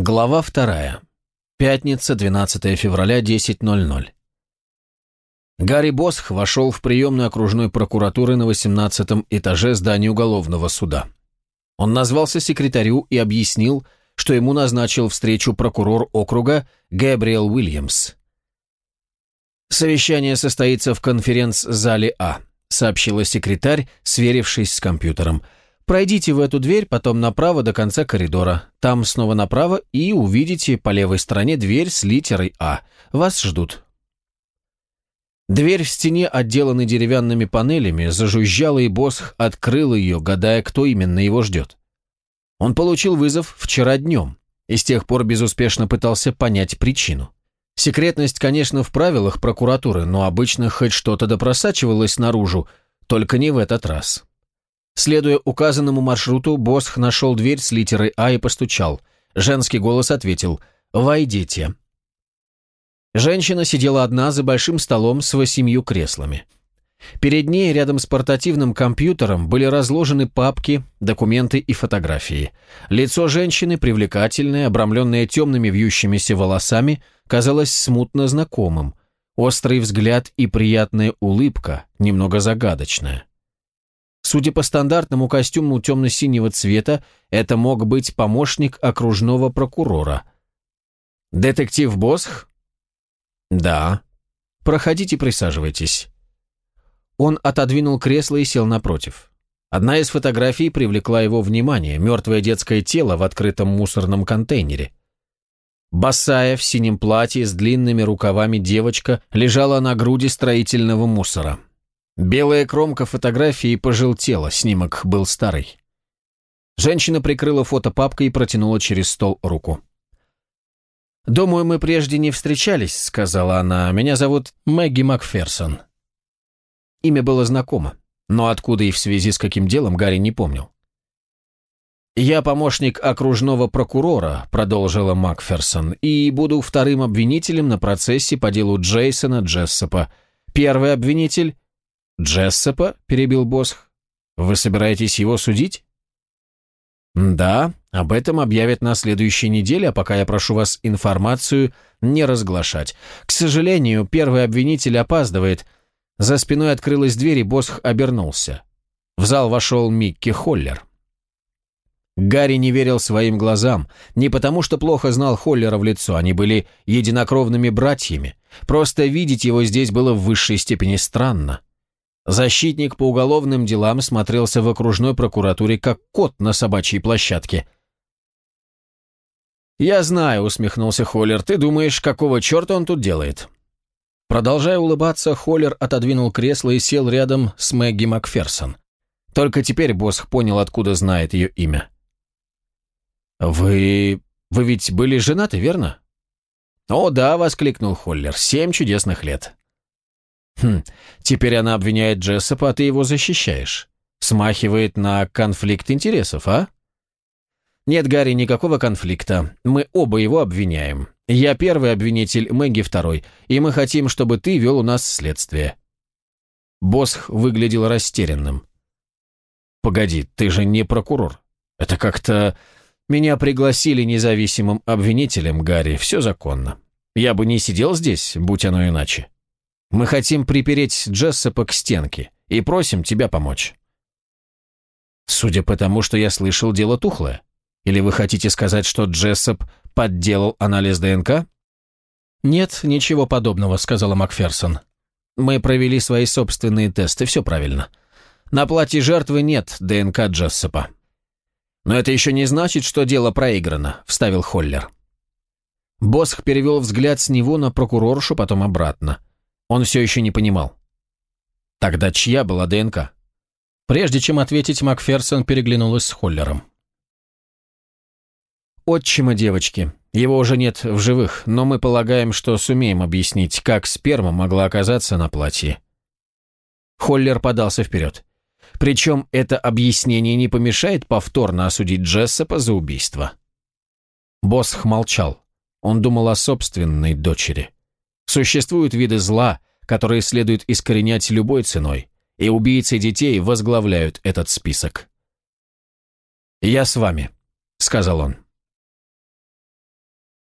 Глава вторая. Пятница, 12 февраля, 10.00. Гарри Босх вошел в приемную окружной прокуратуры на 18 этаже здания уголовного суда. Он назвался секретарю и объяснил, что ему назначил встречу прокурор округа Гэбриэл Уильямс. «Совещание состоится в конференц-зале А», сообщила секретарь, сверившись с компьютером – Пройдите в эту дверь, потом направо до конца коридора. Там снова направо и увидите по левой стороне дверь с литерой А. Вас ждут. Дверь в стене, отделанной деревянными панелями, зажужжала, и Босх открыл ее, гадая, кто именно его ждет. Он получил вызов вчера днем и с тех пор безуспешно пытался понять причину. Секретность, конечно, в правилах прокуратуры, но обычно хоть что-то допросачивалось наружу, только не в этот раз. Следуя указанному маршруту, Босх нашел дверь с литерой А и постучал. Женский голос ответил «Войдите». Женщина сидела одна за большим столом с восемью креслами. Перед ней, рядом с портативным компьютером, были разложены папки, документы и фотографии. Лицо женщины, привлекательное, обрамленное темными вьющимися волосами, казалось смутно знакомым. Острый взгляд и приятная улыбка, немного загадочная. Судя по стандартному костюму темно-синего цвета, это мог быть помощник окружного прокурора. «Детектив Босх?» «Да». «Проходите, присаживайтесь». Он отодвинул кресло и сел напротив. Одна из фотографий привлекла его внимание – мертвое детское тело в открытом мусорном контейнере. Босая в синем платье с длинными рукавами девочка лежала на груди строительного мусора. Белая кромка фотографии пожелтела, снимок был старый. Женщина прикрыла фото папкой и протянула через стол руку. «Думаю, мы прежде не встречались», — сказала она. «Меня зовут Мэгги Макферсон». Имя было знакомо, но откуда и в связи с каким делом Гарри не помнил. «Я помощник окружного прокурора», — продолжила Макферсон, «и буду вторым обвинителем на процессе по делу Джейсона Джессопа. Первый обвинитель «Джессопа?» – перебил Босх. «Вы собираетесь его судить?» «Да, об этом объявят на следующей неделе, а пока я прошу вас информацию не разглашать. К сожалению, первый обвинитель опаздывает». За спиной открылась дверь, и Босх обернулся. В зал вошел Микки Холлер. Гарри не верил своим глазам, не потому что плохо знал Холлера в лицо, они были единокровными братьями. Просто видеть его здесь было в высшей степени странно. Защитник по уголовным делам смотрелся в окружной прокуратуре как кот на собачьей площадке. «Я знаю», — усмехнулся Холлер, — «ты думаешь, какого черта он тут делает?» Продолжая улыбаться, Холлер отодвинул кресло и сел рядом с Мэгги Макферсон. Только теперь Босх понял, откуда знает ее имя. «Вы... вы ведь были женаты, верно?» «О, да», — воскликнул Холлер, — «семь чудесных лет». Хм, теперь она обвиняет Джессопа, а ты его защищаешь. Смахивает на конфликт интересов, а? Нет, Гарри, никакого конфликта. Мы оба его обвиняем. Я первый обвинитель, Мэгги второй, и мы хотим, чтобы ты вел у нас следствие. Босх выглядел растерянным. «Погоди, ты же не прокурор. Это как-то... Меня пригласили независимым обвинителем, Гарри, все законно. Я бы не сидел здесь, будь оно иначе». Мы хотим припереть Джессопа к стенке и просим тебя помочь». «Судя по тому, что я слышал, дело тухлое. Или вы хотите сказать, что Джессоп подделал анализ ДНК?» «Нет, ничего подобного», — сказала Макферсон. «Мы провели свои собственные тесты, все правильно. На платье жертвы нет ДНК Джессопа». «Но это еще не значит, что дело проиграно», — вставил Холлер. Босх перевел взгляд с него на прокуроршу, потом обратно. Он все еще не понимал. Тогда чья была ДНК? Прежде чем ответить, Макферсон переглянулась с Холлером. «Отчима девочки. Его уже нет в живых, но мы полагаем, что сумеем объяснить, как сперма могла оказаться на платье». Холлер подался вперед. Причем это объяснение не помешает повторно осудить Джессопа за убийство. Босх молчал. Он думал о собственной дочери. Существуют виды зла, которые следует искоренять любой ценой, и убийцы детей возглавляют этот список. «Я с вами», — сказал он.